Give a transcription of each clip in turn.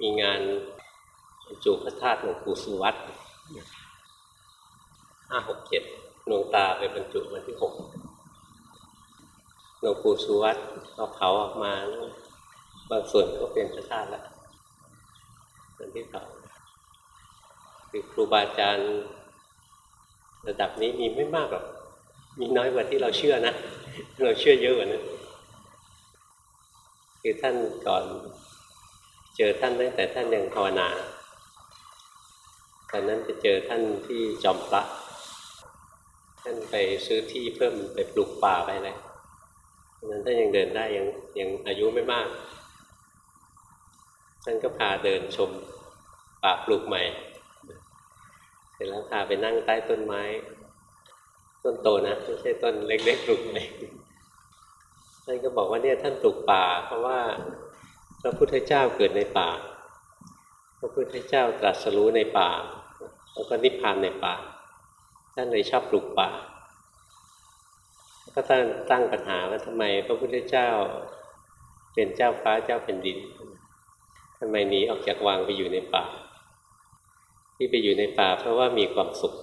มีงานบรรจุพระธาตุหลวงปู่สุวัตห้าหกเจ็ดหลวงตาไปบรรจุวันที่หกหลวงปู่สุวัตเอาเผาออกมา บางส่วนก็เป็นพระธาตุแล้วส่วนที่เผาคือครูบาอาจารย์ระดับนี้มีไม่มากหรอก มีน้อยกว่าที่เราเชื่อนะ เราเชื่อเยอะกว่านั้นคือท่านก่อน เจอท่านตั้งแต่ท่านยังภาวนาตอนนั้นจะเจอท่านที่จอมพระท่านไปซื้อที่เพิ่มไปปลูกป่าไปอะไรตอนนั้นท่านยังเดินได้ยังยังอายุไม่มาก ท่านก็พาเดินชมป่าปลูกใหม่ เสร็จแล้วพาไปนั่งใต้ต้นไม้ ต้นโตนะไม่ใช่ต้นเล็กๆปลูกใหม่ท่านก็บอกว่าเนี่ยท่านปลูกป่า เพราะว่า ระพุทธเจ้าเกิดในป่า พระพุทธเจ้าตรัสรู้ในป่า แล้วก็นิพพานในป่า ท่านเลยชอบปลูกป่า ก็ตั้งตั้งปัญหาว่าทำไมพระพุทธเจ้าเป็นเจ้าฟ้าเจ้าแผ่นดินทำไมหนีออกจากวังไปอยู่ในป่า ที่ไปอยู่ในป่า เพราะว่ามีความสุข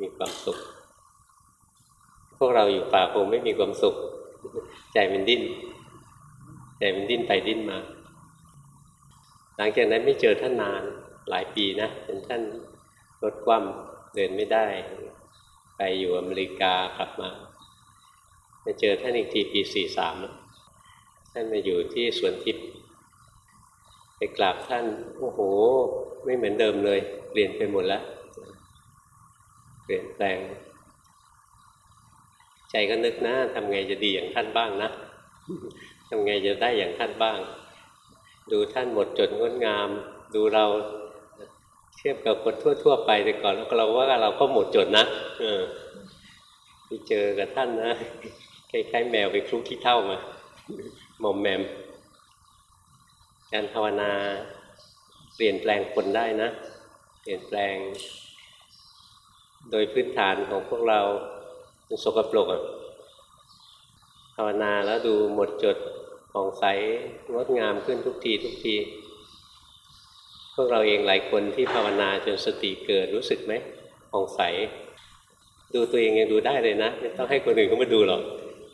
มีความสุข พวกเราอยู่ป่าคงไม่มีความสุข ใจมันดิ้น ใจมันดิ้นไปดิ้นมา หลังจากนั้นไม่เจอท่านนานหลายปีนะจนท่านรถคว่ำเดินไม่ได้ ไปอยู่อเมริกากลับมาไปเจอท่านอีกทีปีสี่สามท่านมาอยู่ที่สวนทิพย์ไปกราบท่านโอ้โห ไม่เหมือนเดิมเลย เปลี่ยนไปหมดแล้ว เปลี่ยนแปลง ใจก็นึกนะทำไงจะดีอย่างท่านบ้างนะ ทำไงจะได้อย่างท่านบ้าง ดูท่านหมดจดงดงาม ดูเราเทียบกับคนทั่ว ๆ ไปแต่ก่อนแล้วเราว่าเราก็หมดจดนะเออไปเจอกับท่านนะคล้ายๆแมวไปคลุกขี้เท่ามาหมอมแมม การภาวนาเปลี่ยนแปลงคนได้นะ เปลี่ยนแปลง โดยพื้นฐานของพวกเราสกปรก ภาวนาแล้วดูหมดจดผ่องใสงดงามขึ้นทุกทีทุกที พวกเราเองหลายคนที่ภาวนาจนสติเกิดรู้สึกไหมผ่องใส ดูตัวเองยังดูได้เลยนะไม่ต้องให้คนอื่นเขามาดูหรอก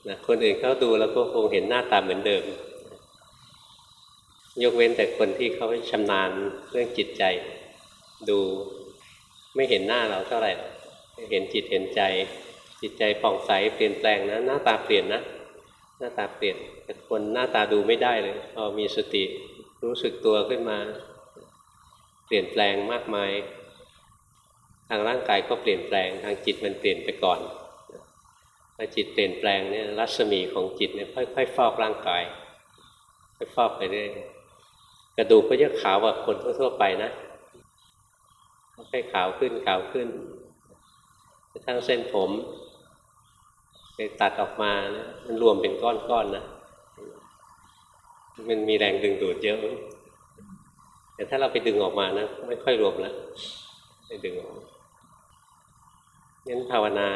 นะคนอื่นเขาดูแล้วก็คงเห็นหน้าตาเหมือนเดิม ยกเว้นแต่คนที่เขาชำนาญเรื่องจิตใจ ดูไม่เห็นหน้าเราเท่าไหร่เห็นจิตเห็นใจ จิตใจผ่องใสเปลี่ยนแปลงนะหน้าตาเปลี่ยนนะ น้าตาเปลี่ยนแต่คนหน้าตาดูไม่ได้เลยพอมีสติรู้สึกตัวขึ้นมา เปลี่ยนแปลงมากมาย ทางร่างกายก็เปลี่ยนแปลงทางจิตมันเปลี่ยนไปก่อนพอจิตเปลี่ยนแปลงเนี่ยรัศมีของจิตเนี่ยค่อยๆฟอกร่างกายค่อยฟอกไปเรื่อยกระดูกก็จะขาวกว่าคนทั่วๆไปนะค่อยขาวขึ้นขาวขึ้นทั้งเส้นผม ไปตัดออกมานะมันรวมเป็นก้อนๆนนะมันมีแรงดึงดูดเยอะ แต่ถ้าเราไปดึงออกมานะไม่ค่อยรวมแล้วไปดึงออกงั้นภาวนา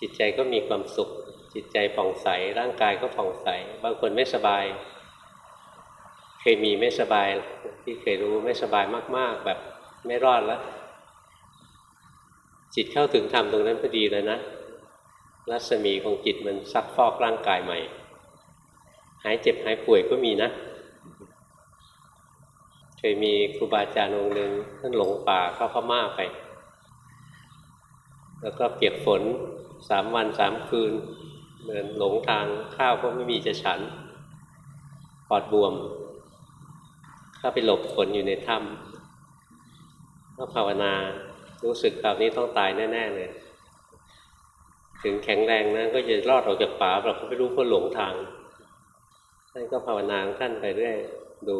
จิตใจก็มีความสุข จิตใจผ่องใส ร่างกายก็ผ่องใส บางคนไม่สบาย เคยมีไม่สบาย ที่เคยรู้ไม่สบายมาก ๆ แบบไม่รอดแล้ว จิตเข้าถึงธรรมตรงนั้นพอดีเลยนะ รัศมีของจิตมันซักฟอกร่างกายใหม่ หายเจ็บหายป่วยก็มีนะ เคยมีครูบาอาจารย์องค์หนึ่งท่านหลงป่าเข้าพม่าไป แล้วก็เปียกฝนสามวันสามคืนเดินหลงทางข้าวก็ไม่มีจะฉันปอดบวม เข้าไปหลบฝนอยู่ในถ้ำก็ภาวนารู้สึกคราวนี้ต้องตายแน่ ๆ เลย ถึงแข็งแรงนะก็จะรอดออกจากป่าเราก็ไม่รู้เพราหลงทางท่านก็ภาวนาท่านไปเรื่อยดู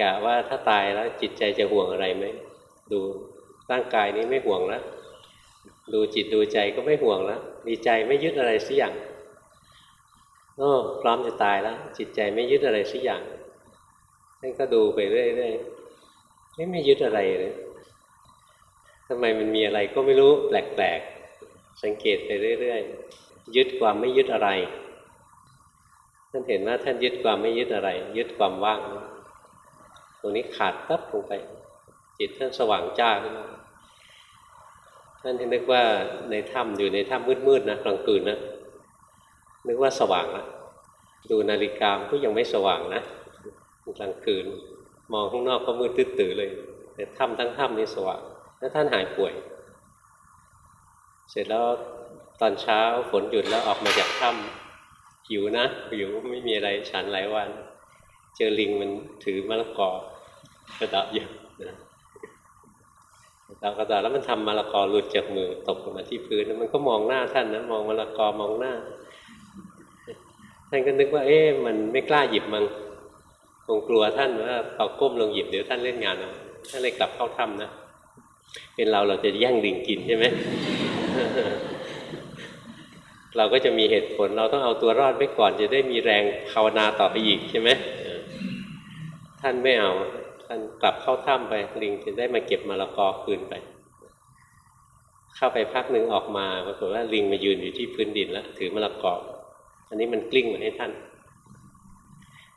กะว่าถ้าตายแล้วจิตใจจะห่วงอะไรไหมดูร่างกายนี้ไม่ห่วงแล้วดูจิตดูใจก็ไม่ห่วงแล้วดีใจไม่ยึดอะไรสักอย่างโอ้พร้อมจะตายแล้ว จิตใจไม่ยึดอะไรสักอย่างท่านก็ดูไปเรื่อยๆไม่ไม่ยึดอะไรเลยทำไมมันมีอะไรก็ไม่รู้แปลกๆ สังเกตไปเรื่อยๆ ยึดความไม่ยึดอะไร ท่านเห็นว่าท่านยึดความไม่ยึดอะไร ยึดความว่าง ตรงนี้ขาดปั๊บลงไป จิตท่านสว่างจ้าขึ้นมาท่านนึกว่าในถ้ำอยู่ในถ้ำมืดๆนะกลางคืนนะนึกว่าสว่างแล้วดูนาฬิกาก็ยังไม่สว่างนะกลางคืน มองข้างนอกก็มืดตื้อเลย แต่ถ้ำทั้งถ้ำนี่สว่าง แล้วท่านหายป่วย เสร็จแล้วตอนเช้าฝนหยุดแล้วออกมาจากถ้ำหิวนะหิวไม่มีอะไรฉันหลายวัน เจอลิงมันถือมะละกอกระดับอยู่นะดาวกระดาษแล้วมันทำมะละกอหลุดจากมือตกลงมาที่พื้นมันก็มองหน้าท่านนะมองมะละกอมองหน้าท่านก็นึกว่า เอ๊ะมันไม่กล้าหยิบมันคงกลัวท่านว่าพอก้มลงหยิบเดี๋ยวท่านเล่นงานเอาท่านเลยกลับเข้าถ้ำนะ เป็นเราเราจะแย่งลิงกินใช่ไหม เราก็จะมีเหตุผล เราต้องเอาตัวรอดไว้ก่อน จะได้มีแรงภาวนาต่อไปอีกใช่ไหมท่านไม่เอา ท่านกลับเข้าถ้ำไปลิงจะได้มาเก็บมะละกอคืนไป เข้าไปพักหนึ่งออกมาปรากฏว่าลิงมายืนอยู่ที่พื้นดินแล้ว ถือมะละกออันนี้มันกลิ้งมาให้ท่าน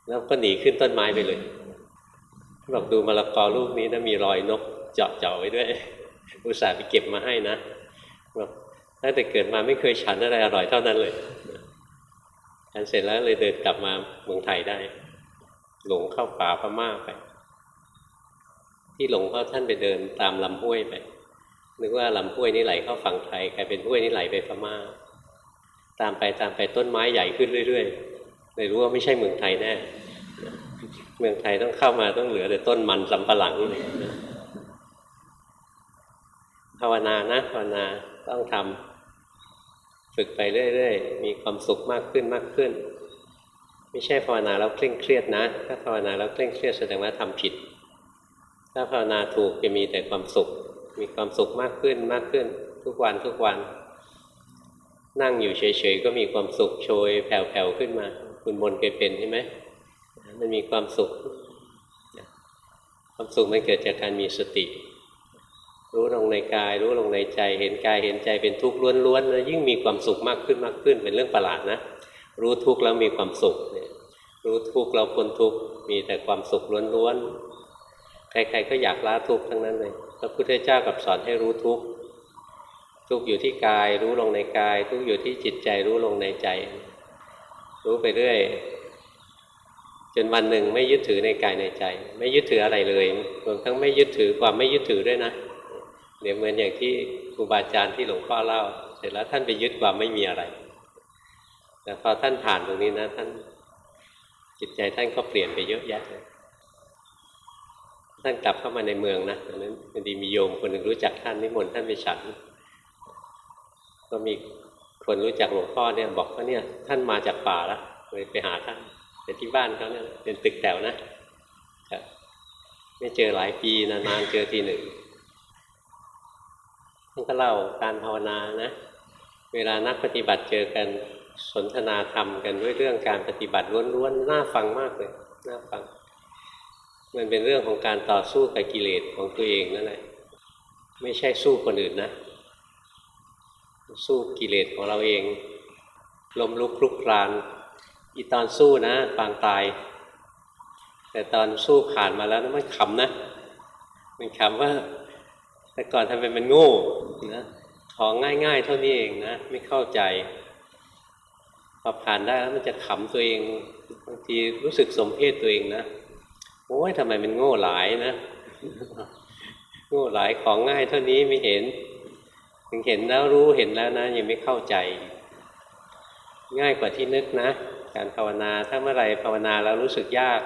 แล้วก็หนีขึ้นต้นไม้ไปเลยบอกดูมะละกอลูกนี้นะมีรอยนกเจาะเจาะไว้ด้วย อุตส่าห์ไปเก็บมาให้นะ บอกตั้งแต่เกิดมาไม่เคยฉันอะไรอร่อยเท่านั้นเลยฉันเสร็จแล้วเลยเดินกลับมาเมืองไทยได้ หลงเข้าป่าพม่าไป ที่หลงเพราะท่านไปเดินตามลำห้วยไปนึกว่าลำห้วยนี้ไหลเข้าฝั่งไทยกลายเป็นห้วยนี้ไหลไปพม่า ตามไปตามไปต้นไม้ใหญ่ขึ้นเรื่อยๆเลยรู้ว่าไม่ใช่เมืองไทยแน่เมืองไทยต้องเข้ามาต้องเหลือแต่ต้นมันสำปะหลังภาวนานะภาวนา ต้องทำฝึกไปเรื่อยๆ มีความสุขมากขึ้นมากขึ้น ไม่ใช่ภาวนาแล้วเคร่งเครียดนะ ถ้าภาวนาแล้วเคร่งเครียดแสดงว่าทำผิด ถ้าภาวนาถูกจะมีแต่ความสุข มีความสุขมากขึ้นมากขึ้น ทุกวันทุกวัน นั่งอยู่เฉยๆก็มีความสุขโชยแผ่วๆขึ้นมา คุณมนเคยเป็นใช่ไหมมันมีความสุข ความสุขมันเกิดจากการมีสติ รู้ลงในกาย รู้ลงในใจ เห็นกายเห็นใจเป็นทุกข์ล้วนๆแล้วยิ่งมีความสุขมากขึ้นมากขึ้นเป็นเรื่องประหลาดนะ รู้ทุกข์แล้วมีความสุขเนี่ยรู้ทุกข์เราพ้นทุกข์มีแต่ความสุขล้วนๆใครๆก็อยากละทุกข์ทั้งนั้นเลยพระพุทธเจ้ากับสอนให้รู้ทุกข์ทุกข์อยู่ที่กายรู้ลงในกาย ทุกข์อยู่ที่จิตใจรู้ลงในใจ รู้ไปเรื่อย จนวันหนึ่งไม่ยึดถือในกายในใจ ไม่ยึดถืออะไรเลยรวมทั้งไม่ยึดถือความไม่ยึดถือด้วยนะ เดี๋ยวเหมือนอย่างที่ครูบาอาจารย์ที่หลวงพ่อเล่า เสร็จแล้วท่านไปยึดความไม่มีอะไร แต่พอท่านผ่านตรงนี้นะ ท่านจิตใจท่านก็เปลี่ยนไปเยอะแยะเลยท่านกลับเข้ามาในเมืองนะตอนนั้นพอดีมีโยมคนหนึ่งรู้จักท่านนิมนต์ท่านไปฉัน ก็มีคนรู้จักหลวงพ่อเนี่ยบอกว่าเนี่ย ท่านมาจากป่าแล้วเลยไปหาท่านแต่ที่บ้านเขาเนี่ยเป็นตึกแถวนะไม่เจอหลายปีนานๆเจอทีหนึ่ง ท่านก็เล่าการภาวนานะ เวลานักปฏิบัติเจอกันสนทนาธรรมกันด้วยเรื่องการปฏิบัติล้วนๆน่าฟังมากเลยน่าฟัง มันเป็นเรื่องของการต่อสู้กับกิเลสของตัวเองนั่นแหละไม่ใช่สู้คนอื่นนะ สู้กิเลสของเราเองลมลุกคลุกคลานอีตอนสู้นะปางตาย แต่ตอนสู้ผ่านมาแล้วนะมันขำนะ มันขำว่า แต่ก่อนทำไมมันโง่ นะของง่ายๆ เท่านี้เองนะไม่เข้าใจพอผ่านได้แล้วมันจะขำตัวเองบางทีรู้สึกสมเพศตัวเองนะโอ้ยทำไมมันโง่หลายนะ โง่หลายของง่ายเท่านี้ไม่เห็น ถึงเห็นแล้วรู้เห็นแล้วนะ ยังไม่เข้าใจ ง่ายกว่าที่นึกนะ การภาวนาถ้าเมื่อไรภาวนาแล้วรู้สึกยาก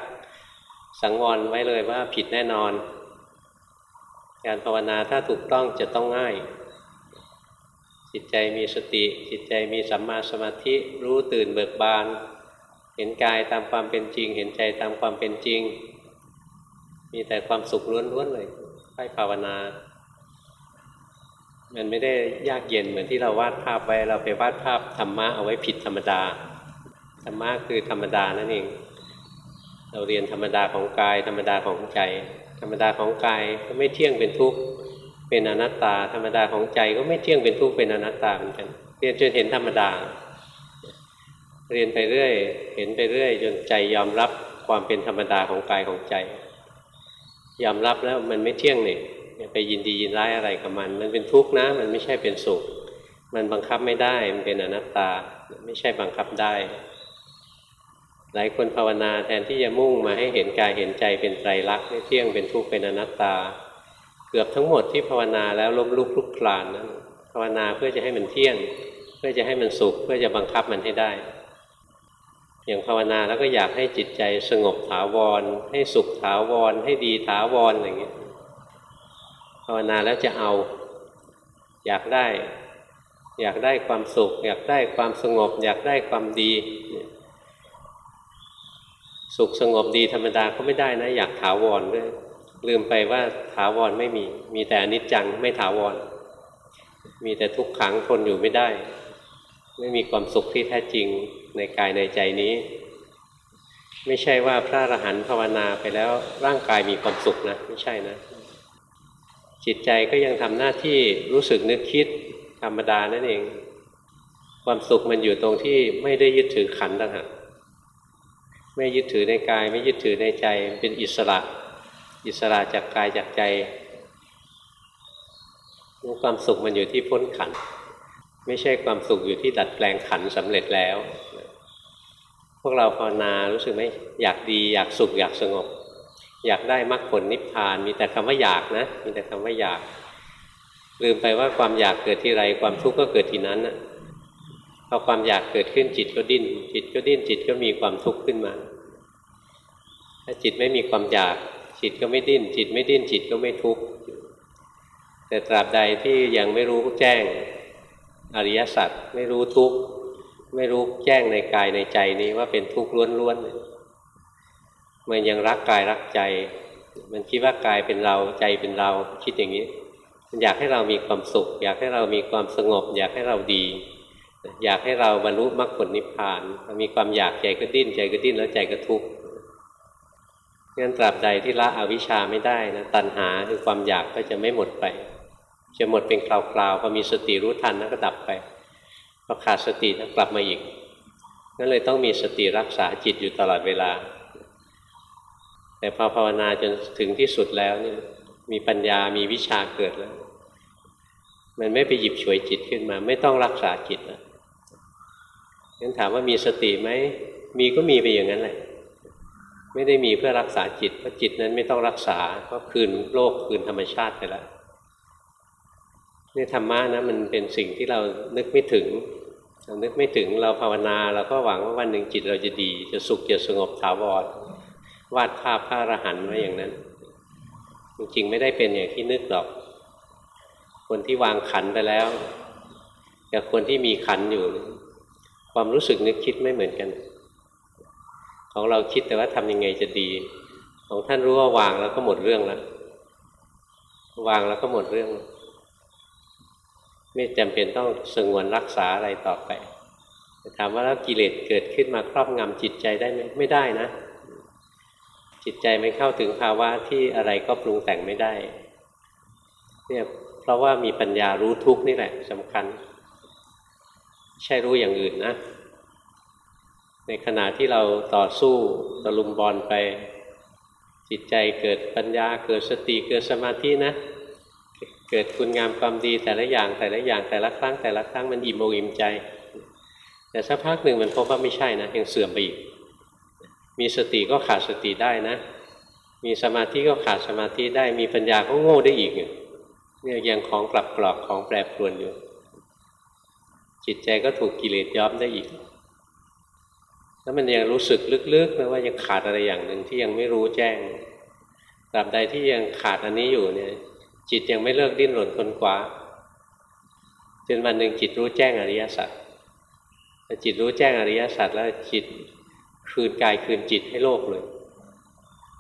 สังวรไว้เลยว่าผิดแน่นอน การภาวนาถ้าถูกต้องจะต้องง่าย จิตใจมีสติ จิตใจมีสัมมาสมาธิรู้ตื่นเบิกบาน เห็นกายตามความเป็นจริง เห็นใจตามความเป็นจริง มีแต่ความสุขล้วนๆเลยค่อยภาวนามันไม่ได้ยากเย็นเหมือนที่เราวาดภาพไว้เราไปวาดภาพธรรมะเอาไว้ผิดธรรมดาธรรมะคือธรรมดานั่นเอง เราเรียนธรรมดาของกาย ธรรมดาของใจ ธรรมดาของกายก็ไม่เที่ยงเป็นทุกข์ เป็นอนัตตาธรรมดาของใจก็ไม่เที่ยงเป็นทุกข์เป็นอนัตตาเหมือนกันเรียนจนเห็นธรรมดา เรียนไปเรื่อย เห็นไปเรื่อย จนใจยอมรับความเป็นธรรมดาของกายของใจ ยอมรับแล้วมันไม่เที่ยงเนี่ยอย่าไปยินดียินร้ายอะไรกับมัน มันเป็นทุกข์นะ มันไม่ใช่เป็นสุข มันบังคับไม่ได้ มันเป็นอนัตตา ไม่ใช่บังคับได้ หลายคนภาวนาแทนที่จะมุ่งมาให้เห็นกายเห็นใจเป็นไตรลักษณ์ไม่เที่ยงเป็นทุกข์เป็นอนัตตา เกือบทั้งหมดที่ภาวนาแล้วล้มลุกคลุกคลานนั้นภาวนาเพื่อจะให้มันเที่ยง เพื่อจะให้มันสุข เพื่อจะบังคับมันให้ได้ อย่างภาวนาแล้วก็อยากให้จิตใจสงบถาวร ให้สุขถาวร ให้ดีถาวรอะไรอย่างเงี้ยภาวนาแล้วจะเอา อยากได้ อยากได้ความสุข อยากได้ความสงบ อยากได้ความดี สุขสงบดีธรรมดาก็ไม่ได้นะ อยากถาวรด้วย ลืมไปว่าถาวรไม่มี มีแต่อนิจจังไม่ถาวร มีแต่ทุกขังทนอยู่ไม่ได้ ไม่มีความสุขที่แท้จริงในกายในใจนี้ ไม่ใช่ว่าพระอรหันต์ภาวนาไปแล้วร่างกายมีความสุขนะ ไม่ใช่นะ จิตใจก็ยังทำหน้าที่รู้สึกนึกคิดธรรมดานั่นเอง ความสุขมันอยู่ตรงที่ไม่ได้ยึดถือขันต่างหากไม่ยึดถือในกาย ไม่ยึดถือในใจเป็นอิสระ อิสระจากกายจากใจความสุขมันอยู่ที่พ้นขัน ไม่ใช่ความสุขอยู่ที่ดัดแปลงขันธ์สำเร็จแล้ว พวกเราภาวนารู้สึกไหมอยากดีอยากสุขอยากสงบ อยากได้มรรคผลนิพพาน มีแต่คำว่าอยากนะ มีแต่คำว่าอยาก ลืมไปว่าความอยากเกิดที่ไรความทุกข์ก็เกิดที่นั้นนะพอความอยากเกิดขึ้นจิตก็ดิ้น จิตก็ดิ้นจิตก็มีความทุกข์ขึ้นมา ถ้าจิตไม่มีความอยาก จิตก็ไม่ดิ้น จิตไม่ดิ้นจิตก็ไม่ทุกข์แต่ตราบใดที่ยังไม่รู้แจ้งอริยสัจไม่รู้ทุกข์ไม่รู้แจ้งในกายในใจนี้ว่าเป็นทุกข์ล้วนๆมันยังรักกายรักใจ มันคิดว่ากายเป็นเราใจเป็นเราคิดอย่างนี้มันอยากให้เรามีความสุข อยากให้เรามีความสงบ อยากให้เราดี อยากให้เราบรรลุมรรคผลนิพพานมีความอยากใจก็ดิ้นใจก็ดิ้นแล้วใจก็ทุกข์ งั้นตราบใดที่ละอวิชชาไม่ได้นะตัณหาคือความอยากก็จะไม่หมดไป จะหมดเป็นคราวๆพอมีสติรู้ทันแล้วก็ดับไปพอขาดสติแล้วกลับมาอีกนั่นเลยต้องมีสติรักษาจิตอยู่ตลอดเวลา แต่พอภาวนาจนถึงที่สุดแล้วนี่มีปัญญามีวิชาเกิดแล้ว มันไม่ไปหยิบฉวยจิตขึ้นมา ไม่ต้องรักษาจิตแล้วงั้นถามว่ามีสติไหมมีก็มีไปอย่างนั้นแหละ ไม่ได้มีเพื่อรักษาจิตเพราะจิตนั้นไม่ต้องรักษาก็คืนโลกคืนธรรมชาติไปแล้วนี่ธรรมะนะมันเป็นสิ่งที่เรานึกไม่ถึงเรานึกไม่ถึงเราภาวนาเราก็หวังว่าวันหนึ่งจิตเราจะดี จะสุขจะสงบถาวรวาดภาพพระอรหันต์ไว้อย่างนั้น จริงๆไม่ได้เป็นอย่างที่นึกหรอก คนที่วางขันไปแล้ว กับคนที่มีขันอยู่ ความรู้สึกนึกคิดไม่เหมือนกัน ของเราคิดแต่ว่าทำยังไงจะดี ของท่านรู้ว่าวางแล้วก็หมดเรื่องแล้ววางแล้วก็หมดเรื่อง ไม่จำเป็นต้องสงวนรักษาอะไรต่อไปถามว่าแล้วกิเลสเกิดขึ้นมาครอบงำจิตใจได้ไหมไม่ได้นะ จิตใจไม่เข้าถึงภาวะที่อะไรก็ปรุงแต่งไม่ได้เนี่ยเพราะว่ามีปัญญารู้ทุกนี่แหละสำคัญ ใช่รู้อย่างอื่นนะ ในขณะที่เราต่อสู้ตะลุมบอลไป จิตใจเกิดปัญญาเกิดสติเกิดสมาธินะเกิดคุณงามความดีแต่ละอย่างแต่ละอย่างแต่ละครั้งแต่ละครั้งมันอิ่มอกอิ่มใจ แต่สักพักหนึ่งมันพบว่าไม่ใช่นะยังเสื่อมไปอีก มีสติก็ขาดสติได้นะ มีสมาธิก็ขาดสมาธิได้ มีปัญญาก็โง่ได้อีกเนี่ยยังของกลับกรอกของแปรปรวนอยู่ จิตใจก็ถูกกิเลสย้อมได้อีก แล้วมันยังรู้สึกลึกๆนะว่ายังขาดอะไรอย่างหนึ่งที่ยังไม่รู้แจ้งตราบใดที่ยังขาดอันนี้อยู่เนี่ย จิตยังไม่เลิกดิ้นรนคนกว่าจนวันหนึ่งจิตรู้แจ้งอริยสัจแต่จิตรู้แจ้งอริยสัจแล้วจิตคืนกายคืนจิตให้โลกเลย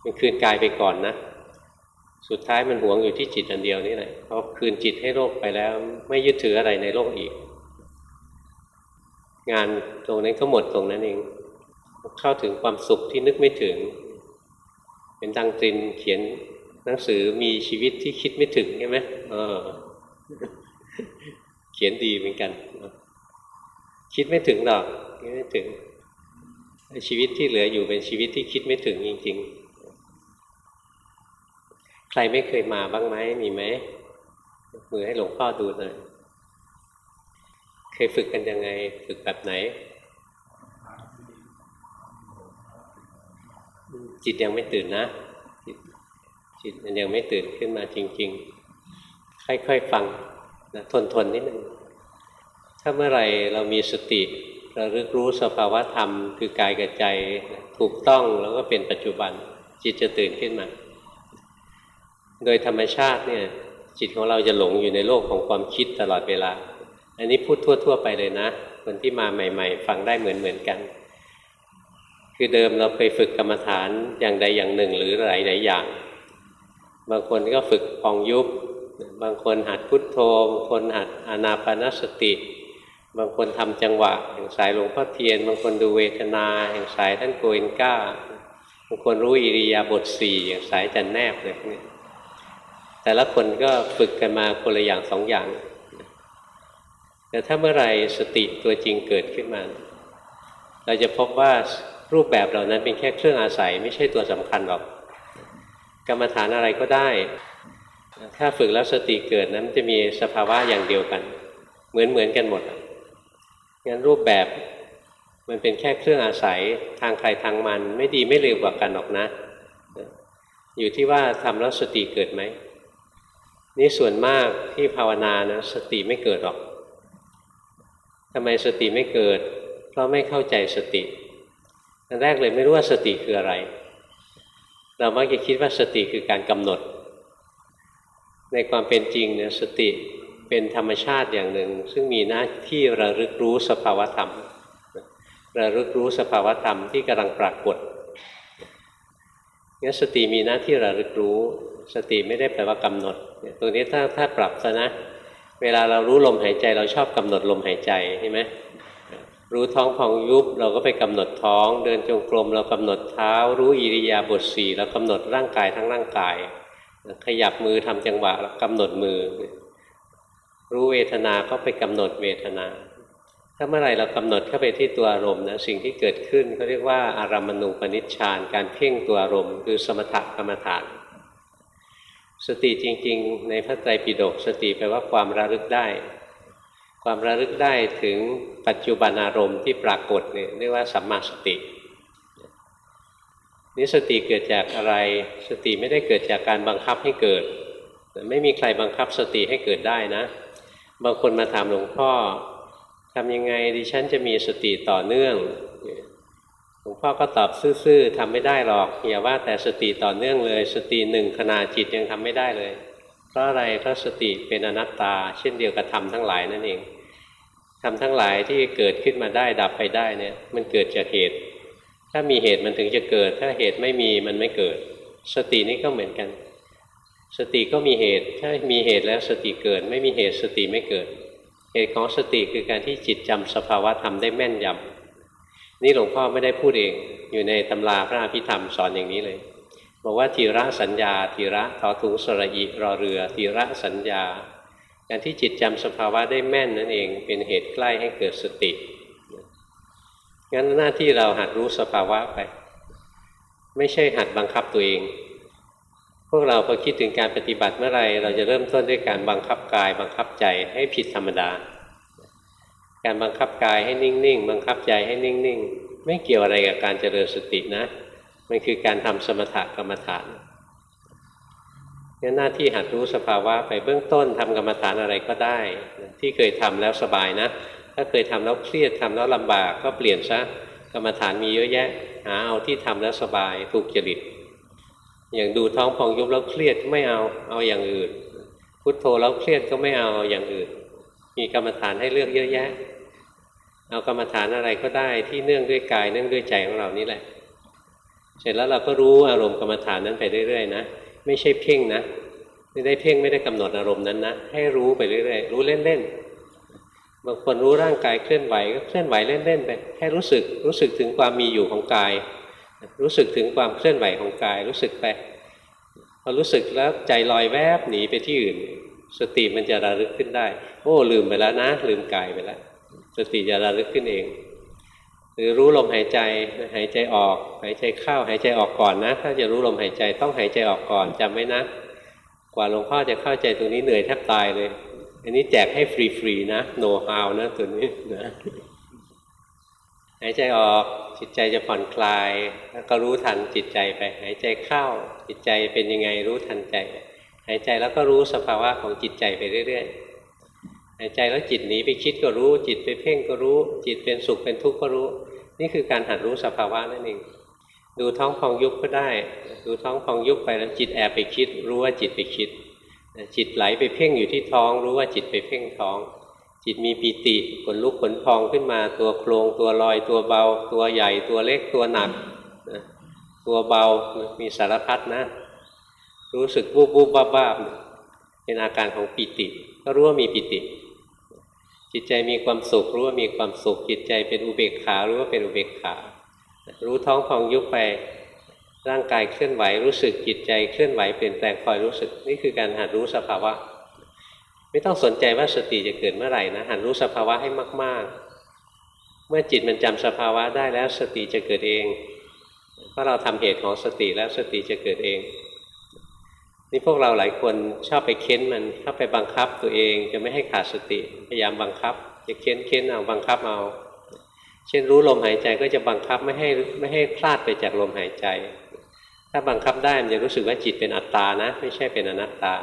มันคืนกายไปก่อนนะ สุดท้ายมันหวงอยู่ที่จิตอันเดียวนี่แหละพอคืนจิตให้โลกไปแล้ว ไม่ยึดถืออะไรในโลกอีก งานตรงนั้นก็หมดตรงนั้นเอง เข้าถึงความสุขที่นึกไม่ถึง เป็นดังตรินเขียนหนังสือมีชีวิตที่คิดไม่ถึงใช่ไหมเออ เขียนดีเหมือนกัน คิดไม่ถึงหรอกคิดไม่ถึงชีวิตที่เหลืออยู่เป็นชีวิตที่คิดไม่ถึงจริง ๆ ใครไม่เคยมาบ้างไหมมีไหมมือให้หลวงพ่อดูหน่อยเคยฝึกกันยังไง ฝึกแบบไหน จิตยังไม่ตื่นนะ จิตจิตมันยังไม่ตื่นขึ้นมาจริง ๆ ค่อยๆฟังนะทนทนนิดนึงถ้าเมื่อไหร่เรามีสติเระลึกรู้สภาวะธรรม คือกายกับใจถูกต้องแล้วก็เป็นปัจจุบัน จิตจะตื่นขึ้นมา โดยธรรมชาติเนี่ยจิตของเราจะหลงอยู่ในโลกของความคิดตลอดเวลา อันนี้พูดทั่ว ๆ ไปเลยนะ คนที่มาใหม่ ๆ ฟังได้เหมือนๆกัน คือเดิมเราเคยฝึกกรรมฐานอย่างใดอย่างหนึ่งหรือหลายๆอย่าง บางคนก็ฝึกพองยุบบางคนหัดพุทโธบางคนหัดอานาปนสติ บางคนทำจังหวะอย่างสายหลวงพ่อเทียน บางคนดูเวทนาอย่างสายท่านโกเอนก้า บางคนรู้อิริยาบถสี่อย่างสายจันแนบเลยเนี่ยแต่ละคนก็ฝึกกันมาคนละอย่างสองอย่าง แต่ถ้าเมื่อไรสติตัวจริงเกิดขึ้นมา เราจะพบว่า รูปแบบเหล่านั้นเป็นแค่เครื่องอาศัย ไม่ใช่ตัวสำคัญหรอก กรรมฐานอะไรก็ได้ ถ้าฝึกแล้วสติเกิดนั้นจะมีสภาวะอย่างเดียวกัน เหมือนเหมือนกันหมดงั้นรูปแบบมันเป็นแค่เครื่องอาศัยทางใครทางมัน ไม่ดีไม่เลวกว่ากันหรอกนะ อยู่ที่ว่าทำแล้วสติเกิดไหมนี่ส่วนมากที่ภาวนานะสติไม่เกิดหรอกทำไมสติไม่เกิด เพราะไม่เข้าใจสติ อันแรกเลยไม่รู้ว่าสติคืออะไร เรามักจะคิดว่าสติคือการกำหนด ในความเป็นจริงเนี่ยสติเป็นธรรมชาติอย่างหนึ่ง ซึ่งมีหน้าที่ระลึกรู้สภาวธรรม ระลึกรู้สภาวธรรมที่กำลังปรากฏงั้นสติมีหน้าที่ระลึกรู้ สติไม่ได้แปลว่ากำหนดตรงนี้ถ้าถ้าปรับซะนะ เวลาเรารู้ลมหายใจเราชอบกำหนดลมหายใจใช่ไหม รู้ท้องพองยุบเราก็ไปกำหนดท้อง เดินจงกรมเรากำหนดเท้า รู้อิริยาบถสี่เรากำหนดร่างกายทั้งร่างกาย ขยับมือทำจังหวะเรากำหนดมือ รู้เวทนาก็ไปกำหนดเวทนา ถ้าเมื่อไรเรากำหนดเข้าไปที่ตัวอารมณ์นะสิ่งที่เกิดขึ้นเขาเรียกว่าอารามณูปนิชฌานการเพ่งตัวอารมณ์ คือสมถกรรมฐาน สติจริง ๆ ในพระไตรปิฎกสติแปลว่าความระลึกได้ ความระลึกได้ถึงปัจจุบันอารมณ์ที่ปรากฏเนี่ยเรียกว่าสัมมาสตินี่สติเกิดจากอะไร สติไม่ได้เกิดจากการบังคับให้เกิด ไม่มีใครบังคับสติให้เกิดได้นะ บางคนมาถามหลวงพ่อทำยังไงดิฉันจะมีสติต่อเนื่องหลวงพ่อก็ตอบซื่อๆทำไม่ได้หรอกอย่าว่าแต่สติต่อเนื่องเลย สติหนึ่งขณะจิตยังทำไม่ได้เลย เพราะอะไรเพราะสติเป็นอนัตตา เช่นเดียวกับธรรมทั้งหลายนั่นเองธรรมทั้งหลายที่เกิดขึ้นมาได้ดับไปได้เนี่ยมันเกิดจากเหตุ ถ้ามีเหตุมันถึงจะเกิด ถ้าเหตุไม่มีมันไม่เกิด สตินี่ก็เหมือนกัน สติก็มีเหตุ ถ้ามีเหตุแล้วสติเกิด ไม่มีเหตุสติไม่เกิด เหตุของสติคือการที่จิตจำสภาวะธรรมได้แม่นยำนี่หลวงพ่อไม่ได้พูดเอง อยู่ในตำราพระอภิธรรมสอนอย่างนี้เลย บอกว่าทีระสัญญาทีระทอถุงสระอิรอเรือทีระสัญญา การที่จิตจำสภาวะได้แม่นนั่นเองเป็นเหตุใกล้ให้เกิดสติงั้นหน้าที่เราหัดรู้สภาวะไป ไม่ใช่หัดบังคับตัวเอง พวกเราพอคิดถึงการปฏิบัติเมื่อไรเราจะเริ่มต้นด้วยการบังคับกาย บังคับใจให้ผิดธรรมดา การบังคับกายให้นิ่งๆ บังคับใจให้นิ่งๆ ไม่เกี่ยวอะไรกับการเจริญสตินะ มันคือการทำสมถกรรมฐานนี่หน้าที่หัดรู้สภาวะไปเบื้องต้นทำกรรมฐานอะไรก็ได้ ที่เคยทำแล้วสบายนะ ถ้าเคยทำแล้วเครียดทำแล้วลำบากก็เปลี่ยนซะกรรมฐานมีเยอะแยะ หาเอาที่ทำแล้วสบายถูกจริต อย่างดูท้องพองยุบแล้วเครียดไม่เอาเอาอย่างอื่น พุทโธแล้วเครียดก็ไม่เอาอย่างอื่น มีกรรมฐานให้เลือกเยอะแยะ เอากรรมฐานอะไรก็ได้ที่เนื่องด้วยกายเนื่องด้วยใจของเรานี่แหละ เสร็จแล้วเราก็รู้อารมณ์กรรมฐานนั้นไปเรื่อยๆนะไม่ใช่เพ่งนะไม่ได้เพ่งไม่ได้กำหนดอารมณ์นั้นนะให้รู้ไปเรื่อยๆรู้เล่นๆบางคนรู้ร่างกายเคลื่อนไหวก็เคลื่อนไหวเล่นๆไปให้รู้สึกรู้สึกถึงความมีอยู่ของกาย รู้สึกถึงความเคลื่อนไหวของกาย รู้สึกไปพอรู้สึกแล้วใจลอยแวบหนีไปที่อื่น สติมันจะระลึกขึ้นได้ โอ้ลืมไปแล้วนะ ลืมกายไปแล้วสติจะระลึกขึ้นเอง รือรู้ลมหายใจหายใจออก หายใจเข้าหายใจออกก่อนนะ ถ้าจะรู้ลมหายใจต้องหายใจออกก่อนจำไว้นะ กว่าหลวงพ่อจะเข้าใจตรงนี้เหนื่อยแทบตายเลย อันนี้แจกให้ฟรีๆนะโน้ตฮาวนะตัวนี้นะหายใจออกจิตใจจะผ่อนคลาย แล้วก็รู้ทันจิตใจไป หายใจเข้าจิตใจเป็นยังไงรู้ทันใจ หายใจแล้วก็รู้สภาวะของจิตใจไปเรื่อยๆหายใจแล้วจิตหนีไปคิดก็รู้ จิตไปเพ่งก็รู้ จิตเป็นสุขเป็นทุกข์ก็รู้ นี่คือการหัดรู้สภาวะนั่นเอง ดูท้องพองยุบก็ได้ ดูท้องพองยุบไปแล้วจิตแอบไปคิด รู้ว่าจิตไปคิด จิตไหลไปเพ่งอยู่ที่ท้อง รู้ว่าจิตไปเพ่งท้อง จิตมีปีติขนลุกขนพองขึ้นมา ตัวโครงตัวลอยตัวเบา ตัวใหญ่ตัวเล็กตัวหนัก ตัวเบามีสารพัดนะ รู้สึกวูบวูบบ้าบ้าเป็นอาการของปิติ ก็รู้ว่ามีปิติ จิตใจมีความสุขรู้ว่ามีความสุข จิตใจเป็นอุเบกขารู้ว่าเป็นอุเบกขา รู้ท้องพองยุบไปร่างกายเคลื่อนไหวรู้สึกจิตใจเคลื่อนไหวเปลี่ยนแปลงคอยรู้สึกนี่คือการหัดรู้สภาวะ ไม่ต้องสนใจว่าสติจะเกิดเมื่อไหร่นะหันรู้สภาวะให้มาก ๆ เมื่อจิตมันจำสภาวะได้แล้วสติจะเกิดเองเพราะเราทำเหตุของสติแล้วสติจะเกิดเอง นี่พวกเราหลายคนชอบไปเค้นมันเข้าไปบังคับตัวเองจะไม่ให้ขาดสติ พยายามบังคับ จะเค้นเค้นเอาบังคับเอา เช่นรู้ลมหายใจก็จะบังคับไม่ให้ไม่ให้พลาดไปจากลมหายใจ ถ้าบังคับได้มันจะรู้สึกว่าจิตเป็นอัตตานะ ไม่ใช่เป็นอนัตตา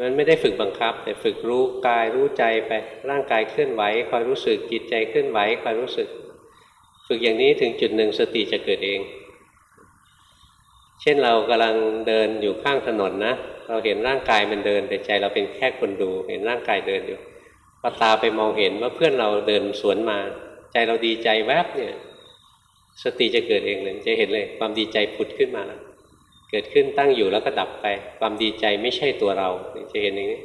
มันไม่ได้ฝึกบังคับ แต่ฝึกรู้กายรู้ใจไปร่างกายเคลื่อนไหวคอยรู้สึกจิตใจเคลื่อนไหวคอยรู้สึก ฝึกอย่างนี้ถึงจุดหนึ่งสติจะเกิดเอง เช่นเรากำลังเดินอยู่ข้างถนนนะ เราเห็นร่างกายมันเดินแต่ใจเราเป็นแค่คนดู เห็นร่างกายเดินอยู่พอตาไปมองเห็นว่าเพื่อนเราเดินสวนมา ใจเราดีใจแวบเนี่ย สติจะเกิดเองเลยจะเห็นเลย ความดีใจผุดขึ้นมาแล้วเกิดขึ้นตั้งอยู่แล้วก็ดับไป ความดีใจไม่ใช่ตัวเราจะเห็นอย่างนี้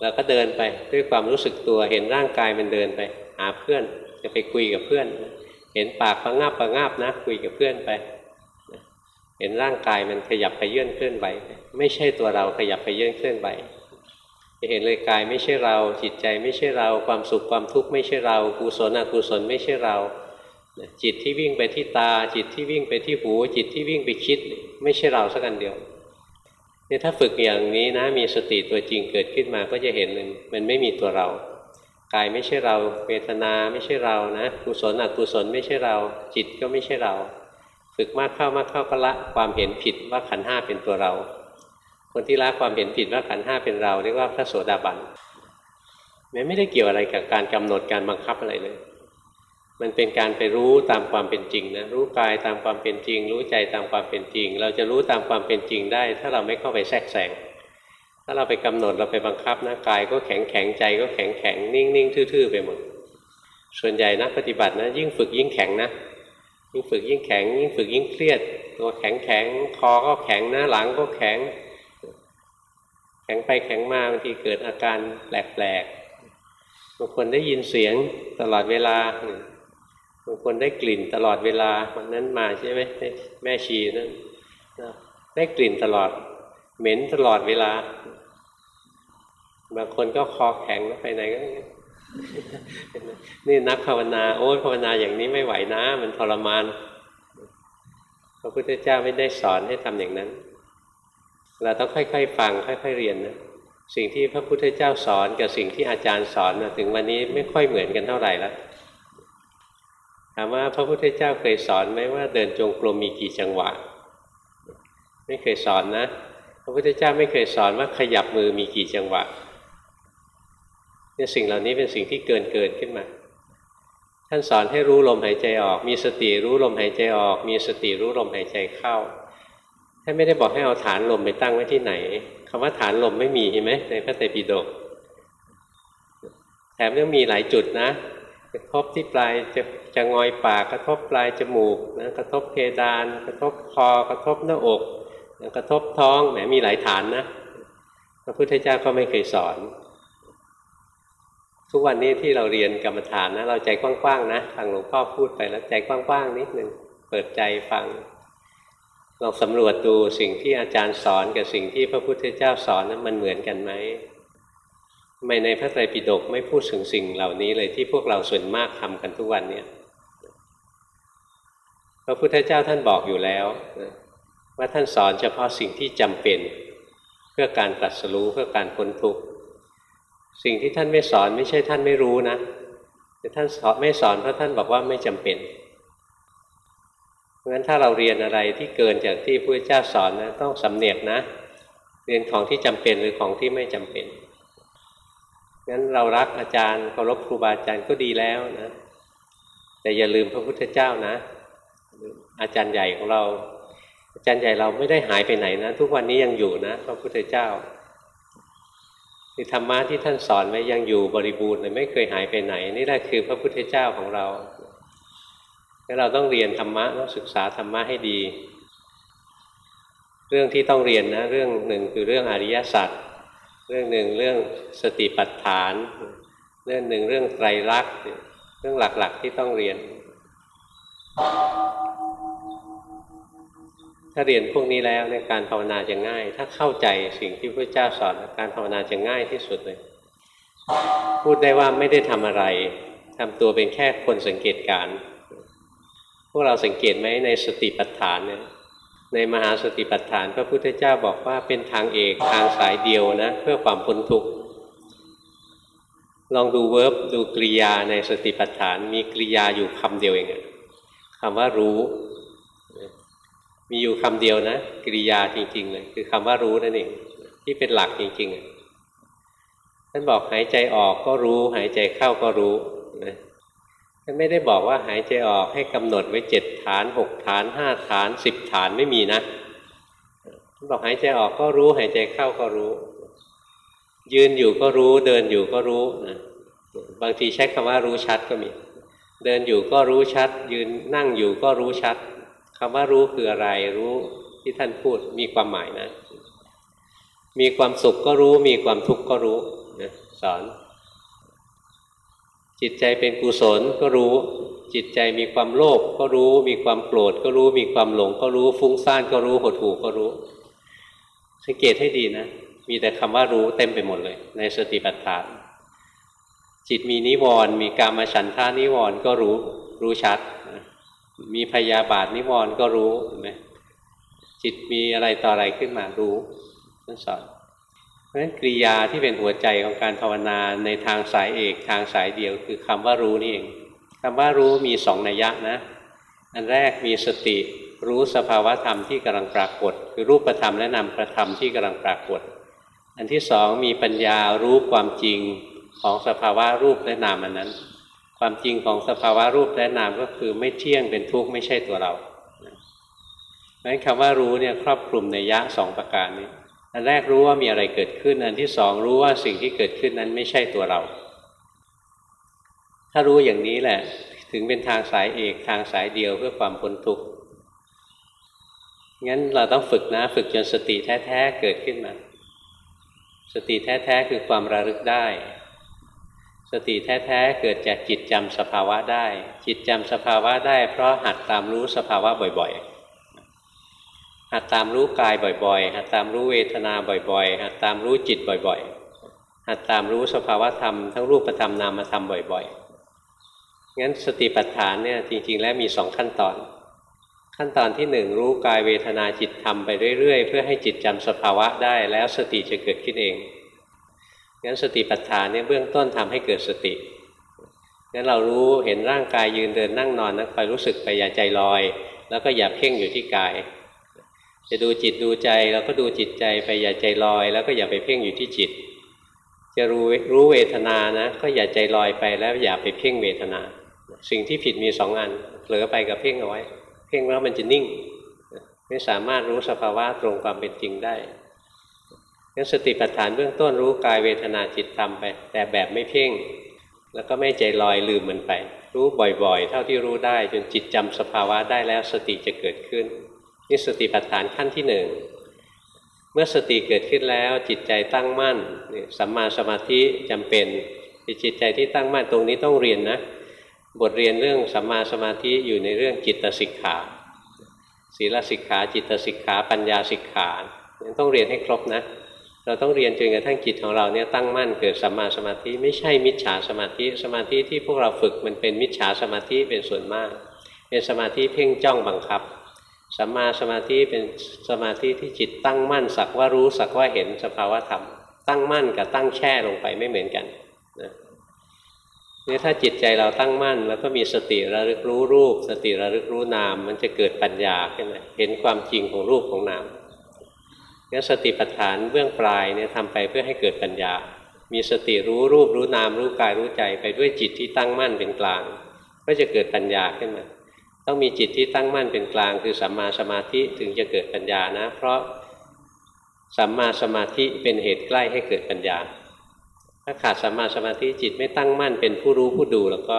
เราก็เดินไปด้วยความรู้สึกตัวเห็นร่างกายมันเดินไป หาเพื่อนจะไปคุยกับเพื่อน เห็นปากประงาบประงาบนะคุยกับเพื่อนไป เห็นร่างกายมันขยับไปเยื่อนเคลื่อนไหวไม่ใช่ตัวเราขยับไปเยื่อนเคลื่อนไหวจะเห็นเลยกายไม่ใช่เรา จิตใจไม่ใช่เรา ความสุขความทุกข์ไม่ใช่เรากุศลอกุศลไม่ใช่เรา จิตที่วิ่งไปที่ตา จิตที่วิ่งไปที่หู จิตที่วิ่งไปคิด ไม่ใช่เราสักอันเดียวเนี่ยถ้าฝึกอย่างนี้นะมีสติตัวจริงเกิดขึ้นมาก็จะเห็นมันมันไม่มีตัวเรากายไม่ใช่เราเวทนาไม่ใช่เรานะกุศลอกุศลไม่ใช่เรา จิตก็ไม่ใช่เรา ฝึกมากเข้ามากเข้าก็ละความเห็นผิดว่าขันห้าเป็นตัวเรา คนที่ละความเห็นผิดว่าขันห้าเป็นเราเรียกว่าพระโสดาบันมันไม่ได้เกี่ยวอะไรกับการกำหนดการบังคับอะไรเลย มันเป็นการไปรู้ตามความเป็นจริงนะรู้กายตามความเป็นจริง รู้ใจตามความเป็นจริง เราจะรู้ตามความเป็นจริงได้ ถ้าเราไม่เข้าไปแทรกแซงถ้าเราไปกำหนดเราไปบังคับนะกายก็แข็งแข็งใจก็แข็งแข็งนิ่งนิ่งทื่อๆไปหมดส่วนใหญ่นักปฏิบัตินะยิ่งฝึกยิ่งแข็งนะ ยิ่งฝึกยิ่งแข็ง ยิ่งฝึกยิ่งเครียด ตัวแข็งแข็งคอก็แข็งหน้าหลังก็แข็ง แข็งไปแข็งมาบางทีเกิดอาการแปลกๆบางคนได้ยินเสียงตลอดเวลาบางคนได้กลิ่นตลอดเวลาวันนั้นมาใช่ไหมแม่ชีนั้นได้กลิ่นตลอด เหม็นตลอดเวลา บางคนก็คอแข็งไปไหนก็ นี่นักภาวนา โอ้ยภาวนาอย่างนี้ไม่ไหวนะ มันทรมานพระพุทธเจ้าไม่ได้สอนให้ทำอย่างนั้น เราต้องค่อยๆฟังค่อย ๆเรียนนะสิ่งที่พระพุทธเจ้าสอนกับสิ่งที่อาจารย์สอนนะถึงวันนี้ไม่ค่อยเหมือนกันเท่าไหร่แล้วถามว่าพระพุทธเจ้าเคยสอนไหมว่าเดินจงกรมมีกี่จังหวะ ไม่เคยสอนนะ พระพุทธเจ้าไม่เคยสอนว่าขยับมือมีกี่จังหวะ เนี่ยสิ่งเหล่านี้เป็นสิ่งที่เกินเกินขึ้นมา ท่านสอนให้รู้ลมหายใจออก มีสติรู้ลมหายใจออก มีสติรู้ลมหายใจเข้าท่านไม่ได้บอกให้เอาฐานลมไปตั้งไว้ที่ไหนคำว่าฐานลมไม่มีใช่ไหมในพระไตรปิฎกแถมยังมีหลายจุดนะกระทบที่ปลายจะจะงอยปากกระทบปลายจมูกนะกระทบเพดาน กระทบคอกระทบหน้าอก กระทบท้องแหมมีหลายฐานนะพระพุทธเจ้าก็ไม่เคยสอน ทุกวันนี้ที่เราเรียนกรรมฐานนะเราใจกว้างๆนะฟังหลวงพ่อพูดไปแล้วใจกว้างๆนิดหนึ่งเปิดใจฟังลองสำรวจดูสิ่งที่อาจารย์สอนกับสิ่งที่พระพุทธเจ้าสอนนั้นมันเหมือนกันไหมทำไมในพระไตรปิฎกไม่พูดถึงสิ่งเหล่านี้เลยที่พวกเราส่วนมากทำกันทุกวันเนี่ยพระพุทธเจ้าท่านบอกอยู่แล้วว่าท่านสอนเฉพาะสิ่งที่จำเป็น เพื่อการตรัสรู้เพื่อการพ้นทุกข์ สิ่งที่ท่านไม่สอนไม่ใช่ท่านไม่รู้นะแต่ท่านสอนไม่สอนเพราะท่านบอกว่าไม่จำเป็นเพราะฉะนั้นถ้าเราเรียนอะไรที่เกินจากที่พระเจ้าสอนนะต้องสำเนียกนะ เรียนของที่จำเป็นหรือของที่ไม่จำเป็นงั้นเรารักอาจารย์เคารพครูบาอาจารย์ก็ดีแล้วนะ แต่อย่าลืมพระพุทธเจ้านะ อาจารย์ใหญ่ของเรา อาจารย์ใหญ่เราไม่ได้หายไปไหนนะ ทุกวันนี้ยังอยู่นะ พระพุทธเจ้า คือธรรมะที่ท่านสอนไว้ยังอยู่บริบูรณ์เลยไม่เคยหายไปไหน นี่แหละคือพระพุทธเจ้าของเราแล้วเราต้องเรียนธรรมะต้องศึกษาธรรมะให้ดี เรื่องที่ต้องเรียนนะเรื่องหนึ่งคือเรื่องอริยสัจเรื่องหนึ่งเรื่องสติปัฏฐาน เรื่องหนึ่งเรื่องไตรลักษณ์เรื่องหลักๆที่ต้องเรียน ถ้าเรียนพวกนี้แล้วในการภาวนาจะง่าย ถ้าเข้าใจสิ่งที่พระเจ้าสอนการภาวนาจะง่ายที่สุดเลย พูดได้ว่าไม่ได้ทำอะไรทำตัวเป็นแค่คนสังเกตการ พวกเราสังเกตไหมในสติปัฏฐานเนี่ยในมหาสติปัฏฐานพระพุทธเจ้าบอกว่าเป็นทางเอกทางสายเดียวนะ เพื่อความพ้นทุกข์ลองดูเวิร์บดูกริยาในสติปัฏฐาน มีกริยาอยู่คำเดียวเองคำว่ารู้ มีอยู่คำเดียวนะกริยาจริง ๆ เลย คือคำว่ารู้นั่นเองที่เป็นหลักจริงๆท่านบอกหายใจออกก็รู้ หายใจเข้าก็รู้นะท่านไม่ได้บอกว่าหายใจออกให้กำหนดไว้เจ็ดฐานหกฐานห้าฐานสิบฐานไม่มีนะท่านบอกหายใจออกก็รู้ หายใจเข้าก็รู้ ยืนอยู่ก็รู้เดินอยู่ก็รู้นะบางทีใช้คำว่ารู้ชัดก็มี เดินอยู่ก็รู้ชัด ยืนนั่งอยู่ก็รู้ชัด คำว่ารู้คืออะไรรู้ที่ท่านพูดมีความหมายนะ มีความสุขก็รู้ มีความทุกข์ก็รู้นะสอน จิตใจเป็นกุศลก็รู้ จิตใจมีความโลภก็รู้ มีความโกรธก็รู้ มีความหลงก็รู้ ฟุ้งซ่านก็รู้หดหู่ก็รู้ สังเกตให้ดีนะมีแต่คำว่ารู้เต็มไปหมดเลย ในสติปัฏฐาน จิตมีนิวรณ์มีการมาฉันทานิวรณ์ก็รู้รู้ชัด มีพยาบาทนิวรณ์ก็รู้เห็นไหมจิตมีอะไรต่ออะไรขึ้นมารู้ท่นสอนเพราะฉะนั้นกริยาที่เป็นหัวใจของการภาวนาในทางสายเอกทางสายเดียวคือคำว่ารู้นี่เองคำว่ารู้มีสองนัยยะนะ อันแรกมีสติรู้สภาวะธรรมที่กำลังปรากฏ คือรูปธรรมและนามประธรรมที่กำลังปรากฏ อันที่สองมีปัญญารู้ความจริงของสภาวะรูปและนามอันนั้น ความจริงของสภาวะรูปและนามก็คือไม่เที่ยงเป็นทุกข์ไม่ใช่ตัวเราเพราะฉะนั้นคำว่ารู้เนี่ยครอบคลุมในยะสองประการนี้ อันแรกรู้ว่ามีอะไรเกิดขึ้น อันที่สองรู้ว่าสิ่งที่เกิดขึ้นนั้นไม่ใช่ตัวเรา ถ้ารู้อย่างนี้แหละ ถึงเป็นทางสายเอกทางสายเดียวเพื่อความพ้นทุกข์ งั้นเราต้องฝึกนะฝึกจนสติแท้ๆเกิดขึ้นมา สติแท้ๆคือความระลึกได้ สติแท้ๆเกิดจากจิตจำสภาวะได้ จิตจำสภาวะได้ เพราะหัดตามรู้สภาวะบ่อยๆ หัดตามรู้กายบ่อย ๆ หัดตามรู้เวทนาบ่อยๆ หัดตามรู้จิตบ่อยๆ หัดตามรู้สภาวะธรรมทั้งรูปธรรมนามธรรมบ่อยๆ งั้นสติปัฏฐานเนี่ยจริง ๆ แล้วมีสองขั้นตอน ขั้นตอนที่หนึ่งรู้กายเวทนาจิตธรรมไปเรื่อยๆ เพื่อให้จิตจำสภาวะได้แล้วสติจะเกิดขึ้นเอง งั้นสติปัฏฐานเนี่ยเบื้องต้นทำให้เกิดสติงั้นเรารู้เห็นร่างกายยืนเดินนั่งนอนนักไปรู้สึกไปอย่าใจลอย แล้วก็อย่าเพ่งอยู่ที่กาย จะดูจิตดูใจเราก็ดูจิตใจไปอย่าใจลอย แล้วก็อย่าไปเพ่งอยู่ที่จิต จะรู้รู้เวทนานะ ก็อย่าใจลอยไปแล้วอย่าไปเพ่งเวทนา สิ่งที่ผิดมีสองอันเผลอไปกับเพ่งเอาไว้ เพ่งแล้วมันจะนิ่ง ไม่สามารถรู้สภาวะตรงความเป็นจริงได้ งั้นสติปัฏฐานเบื้องต้นรู้กายเวทนาจิตทำไป แต่แบบไม่เพ่ง แล้วก็ไม่ใจลอยลืมมันไป รู้บ่อยๆ เท่าที่รู้ได้จนจิตจำสภาวะได้แล้วสติจะเกิดขึ้นนี่สติปัฏฐานขั้นที่หนึ่งเมื่อสติเกิดขึ้นแล้วจิตใจตั้งมั่นสัมมาสมาธิจำเป็นจิตใจที่ตั้งมั่นตรงนี้ต้องเรียนนะ บทเรียนเรื่องสัมมาสมาธิอยู่ในเรื่องจิตสิกขาศีลสิกขาจิตสิกขาปัญญาสิกขาต้องเรียนให้ครบนะ เราต้องเรียนจนกระทั่งจิตของเราเนี่ยตั้งมั่นเกิดสัมมาสมาธิไม่ใช่มิจฉาสมาธิสมาธิที่พวกเราฝึกมันเป็นมิจฉาสมาธิเป็นส่วนมาก เป็นสมาธิเพ่งจ้องบังคับสัมมาสมาธิเป็นสมาธิที่จิตตั้งมั่นสักว่ารู้สักว่าเห็นสภาวะธรรม ตั้งมั่นกับตั้งแช่ลงไปไม่เหมือนกันนะนี่ถ้าจิตใจเราตั้งมั่น แล้วก็มีสติระลึกรู้รูป สติระลึกรู้นาม มันจะเกิดปัญญาขึ้นมาเห็นความจริงของรูปของนาม งั้นสติปัฏฐานเบื้องปลายเนี่ยทำไปเพื่อให้เกิดปัญญา มีสติรู้รูปรู้นามรู้กายรู้ใจไปด้วยจิตที่ตั้งมั่นเป็นกลาง ก็จะเกิดปัญญาขึ้นมาต้องมีจิตที่ตั้งมั่นเป็นกลาง คือสัมมาสมาธิถึงจะเกิดปัญญานะ เพราะสัมมาสมาธิเป็นเหตุใกล้ให้เกิดปัญญา ถ้าขาดสัมมาสมาธิจิตไม่ตั้งมั่นเป็นผู้รู้ผู้ดูแล้วก็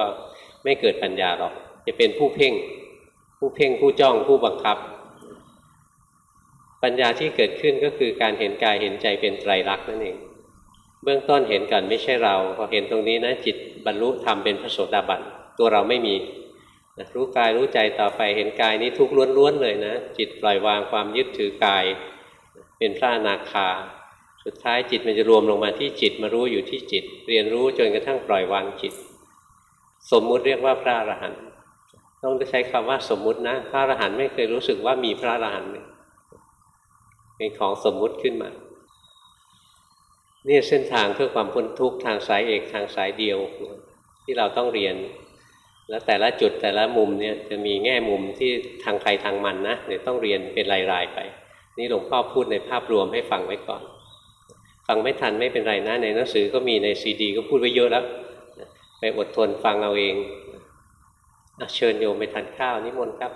ไม่เกิดปัญญาหรอก จะเป็นผู้เพ่ง ผู้เพ่งผู้จ้องผู้บังคับ ปัญญาที่เกิดขึ้นก็คือการเห็นกายเห็นใจเป็นไตรลักษณ์นั่นเอง เบื้องต้นเห็นก่อนไม่ใช่เรา พอเห็นตรงนี้นะจิตบรรลุธรรมเป็นพระโสดาบันตัวเราไม่มีนะรู้กายรู้ใจต่อไปเห็นกายนี้ทุกข์ล้วนๆเลยนะ จิตปล่อยวางความยึดถือกาย เป็นพระอนาคา สุดท้ายจิตมันจะรวมลงมาที่จิตมารู้อยู่ที่จิต เรียนรู้จนกระทั่งปล่อยวางจิต สมมุติเรียกว่าพระอรหันต์ต้องใช้คำว่าสมมุตินะ พระอรหันต์ไม่เคยรู้สึกว่ามีพระอรหันต์เลย เป็นของสมมุติขึ้นมานี่เส้นทางเพื่อความพ้นทุกข์ทางสายเอกทางสายเดียว ที่เราต้องเรียน แล้วแต่ละจุดแต่ละมุมเนี่ยจะมีแง่มุมที่ทางใครทางมันนะเดี๋ยวต้องเรียนเป็นรายๆไป นี่หลวงพ่อพูดในภาพรวมให้ฟังไว้ก่อน ฟังไม่ทันไม่เป็นไรนะในหนังสือก็มีในซีดี ก็พูดไว้เยอะแล้วไปอดทนฟังเอาเองอเชิญโยมไปทานข้าวนิมนต์ครับ